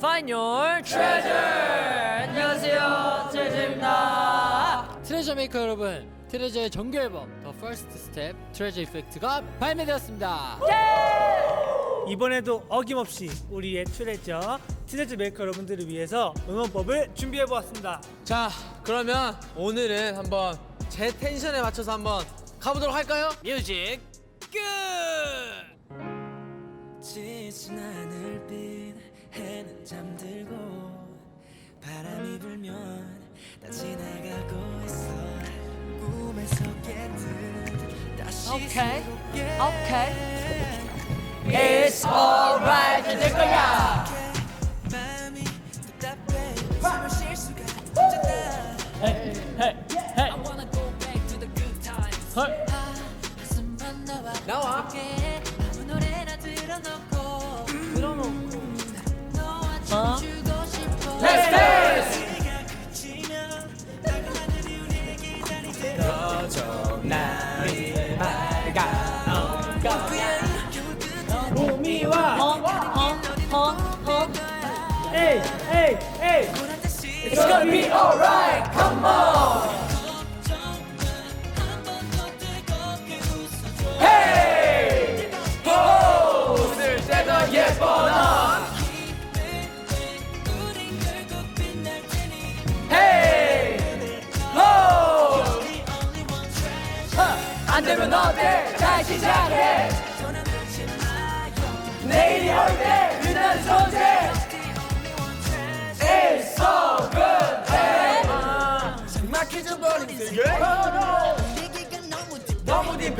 Find your treasure. 안녕하세요, 트레저입니다. 트레저 메이커 여러분 트레저의 정규 앨범 The First Step Treasure Effect가 발매되었습니다 이번에도 어김없이 우리의 트레저 트레저 메이커 여러분들을 위해서 응원법을 준비해 보았습니다. 자 그러면 오늘은 한번 제 텐션에 맞춰서 한번 가보도록 할까요? Music cue. 지친 하늘빛 해는 잠들고 바람이 불면 다 지나가고 있어 꿈에서 깨듯 다시 오케이. 새롭게 오케이. It's alright, 될 거야. 마음이 답답해 숨을 쉴 수가 없잖아 I wanna go back to the good times. 가 날이 밝아. 겨울 끝에 봄이와 헝헝헝헝. 에이 에이 에이 보란 듯이 It's gonna be alright. Come on. 시 시작해. 내일이 올때 빛나는 존재. It's so good. 막혀져버린 세계 너무 딥해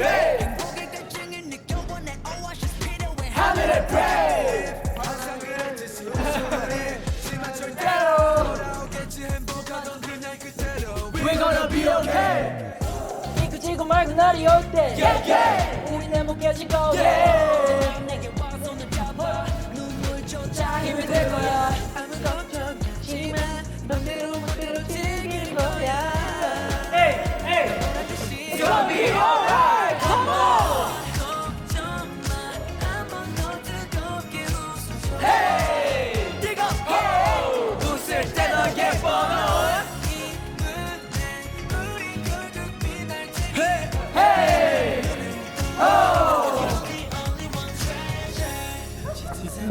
하늘에 pray. 미끄지고 맑은 날이 올때 Yeah, yeah. 우린 행복해질 거야 Yeah. 내게 와 손을 잡아 눈물조차 힘이 될 거야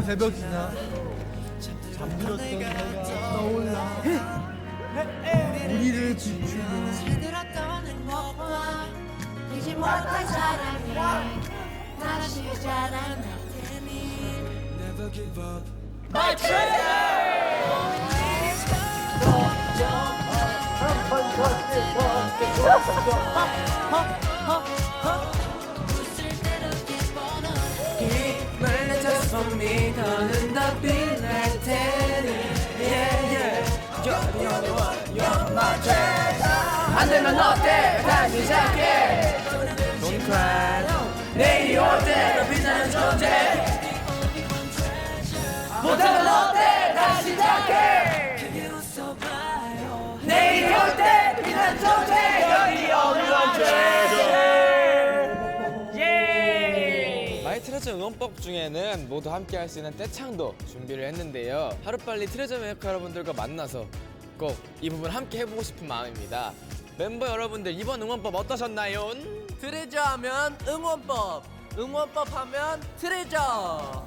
treasure 새벽이나 우리를 비추는 들었던 행복과 잊지 못할 사랑이 다시 자라날 테니 Never give up My treasure. 내줘서 믿어는 더 빛날 테니. Yeah, yeah. You're the only one. You're my treasure. 안 되면 어때? 다시 시작해. Don't cry. 내일이 올 때도 빛나는 존재. 못하면 어때? 트레저 응원법 중에는 모두 함께 할 수 있는 떼창도 준비를 했는데요. 하루빨리 트레저 메이커 여러분들과 만나서 꼭 이 부분 함께 해보고 싶은 마음입니다. 멤버 여러분들 이번 응원법 어떠셨나요? 트레저 하면 응원법 응원법 하면 트레저.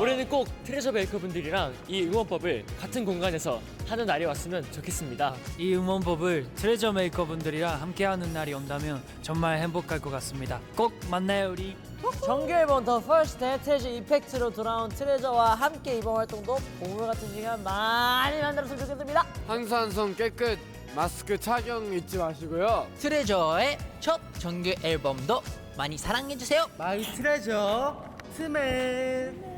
올해는 꼭 트레저 메이커 분들이랑 이 응원법을 같은 공간에서 하는 날이 왔으면 좋겠습니다. 이 응원법을 트레저 메이커 분들이랑 함께하는 날이 온다면 정말 행복할 것 같습니다. 꼭 만나요 우리. 정규 앨범 The First Step Treasure Effect로 돌아온 트레저와 함께 이번 활동도 보물 같은 시간 많이 만들었으면 좋겠습니다. 항상 손 깨끗 마스크 착용 잊지 마시고요. 트레저의 첫 정규 앨범도 많이 사랑해주세요. My Treasure 스맨